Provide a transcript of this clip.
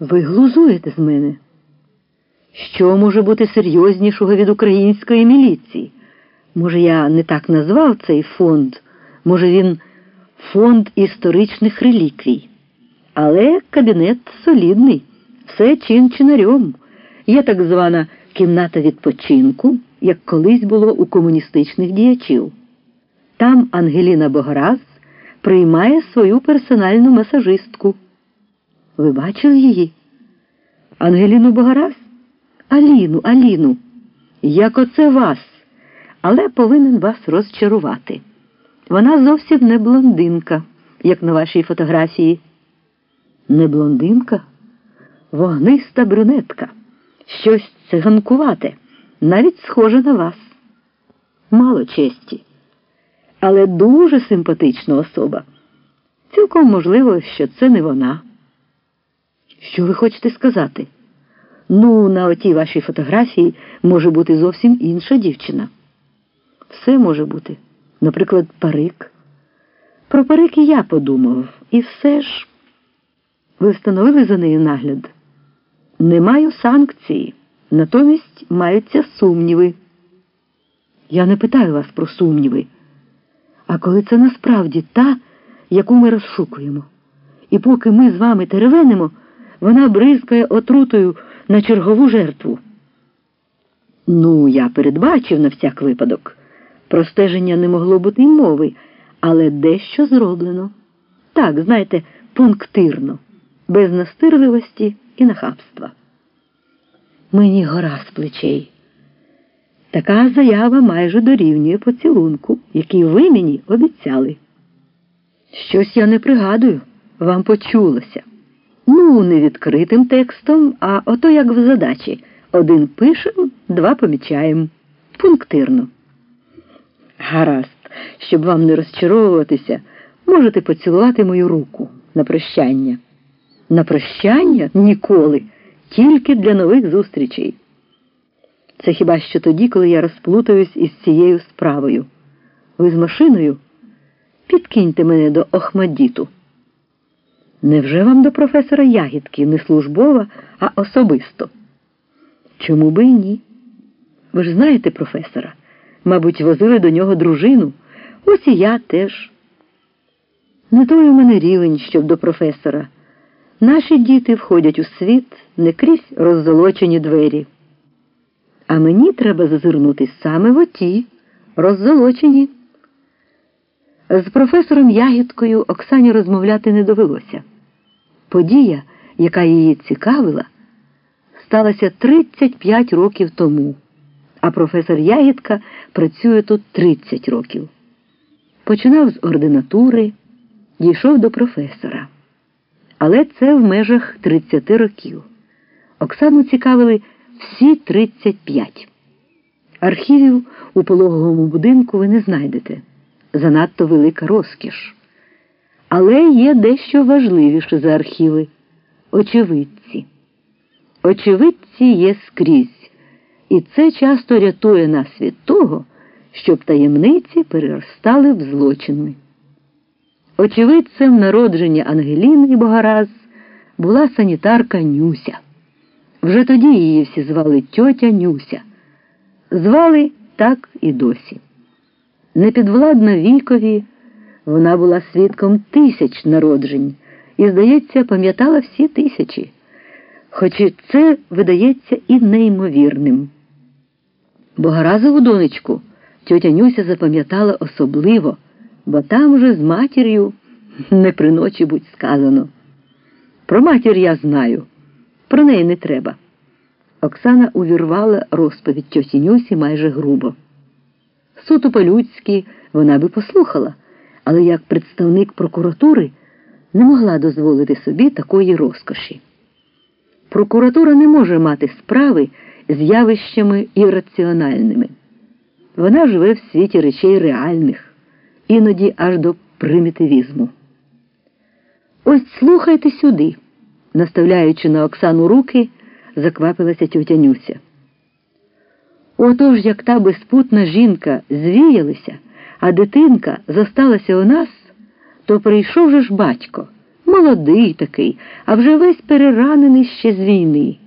Ви глузуєте з мене. Що може бути серйознішого від української міліції? Може, я не так назвав цей фонд, може, він фонд історичних реліквій. Але кабінет солідний, все чин чинарем. Є так звана кімната відпочинку, як колись було у комуністичних діячів. Там Ангеліна Богораз приймає свою персональну масажистку. Ви бачили її? Ангеліну Богораз? Аліну, Аліну, як оце вас, але повинен вас розчарувати. Вона зовсім не блондинка, як на вашій фотографії. Не блондинка, вогниста брюнетка, щось циганкувате, навіть схоже на вас. Мало честі, але дуже симпатична особа. Цілком можливо, що це не вона. Що ви хочете сказати? Ну, на отій вашій фотографії може бути зовсім інша дівчина. Все може бути. Наприклад, парик. Про парик і я подумав. І все ж ви встановили за нею нагляд? Не маю санкції, натомість маються сумніви. Я не питаю вас про сумніви. А коли це насправді та, яку ми розшукуємо. І поки ми з вами теревенимо, вона бризкає отрутою на чергову жертву. Ну, я передбачив на всяк випадок. Про стеження не могло бути й мови, але дещо зроблено. Так, знаєте, пунктирно, без настирливості і нахабства. Мені гора з плечей. Така заява майже дорівнює поцілунку, який ви мені обіцяли. Щось я не пригадую, вам почулося. Ну, не відкритим текстом, а ото як в задачі. Один пишем, два помічаємо. Пунктирно. Гаразд, щоб вам не розчаровуватися, можете поцілувати мою руку на прощання. На прощання ніколи, тільки для нових зустрічей. Це хіба що тоді, коли я розплутаюсь із цією справою. Ви з машиною? Підкиньте мене до Охмадіту. Невже вам до професора Ягідки не службова, а особисто? Чому би і ні? Ви ж знаєте професора. Мабуть, возили до нього дружину. Ось і я теж. Не той у мене рівень, щоб до професора. Наші діти входять у світ не крізь роззолочені двері. А мені треба зазирнути саме в оті, роззолочені. З професором Ягідкою Оксані розмовляти не довелося. Подія, яка її цікавила, сталася 35 років тому, а професор Ягідка працює тут 30 років. Починав з ординатури, дійшов до професора. Але це в межах 30 років. Оксану цікавили всі 35. Архівів у пологовому будинку ви не знайдете. Занадто велика розкіш. Але є дещо важливіше за архіви очевидці. Очевидці є скрізь, і це часто рятує нас від того, щоб таємниці переростали в злочини. Очевидцем народження Ангеліни Богораз була санітарка Нюся. Вже тоді її всі звали тьотя Нюся. Звали так і досі. Непідвладна вікові, вона була свідком тисяч народжень і, здається, пам'ятала всі тисячі, хоч це видається і неймовірним. Богоразову донечку тьотя Нюся запам'ятала особливо, бо там уже з матір'ю не при ночі будь сказано. Про матір я знаю, про неї не треба. Оксана увірвала розповідь тьоті Нюсі майже грубо. Суто по-людськи вона би послухала, але як представник прокуратури не могла дозволити собі такої розкоші. Прокуратура не може мати справи з явищами ірраціональними. Вона живе в світі речей реальних, іноді аж до примітивізму. Ось слухайте сюди, наставляючи на Оксану руки, заквапилася тьотя Нюся. Отож, як та безпутна жінка звіялася, а дитинка зосталася у нас, то прийшов же ж батько. Молодий такий, а вже весь переранений ще з війни.